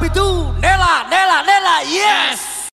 Abidun